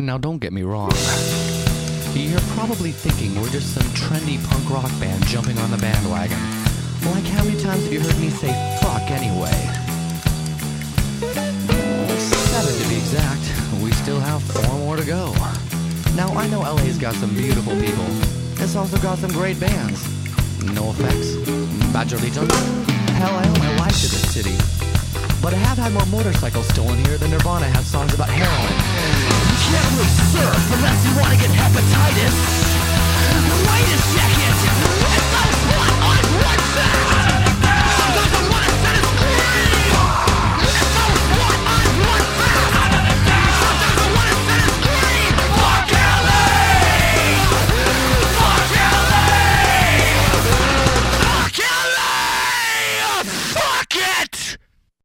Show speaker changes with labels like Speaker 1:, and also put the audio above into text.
Speaker 1: Now, don't get me wrong. You're probably thinking we're just some trendy punk rock band jumping on the bandwagon. Like, how many times have you heard me say fuck anyway? Seven to be exact. We still have four more to go. Now, I know LA's got some beautiful people. It's also got some great bands. No effects, Bad Religion. Hell, I owe my life to this city. But I have had more motorcycles stolen here than Nirvana has songs about heroin.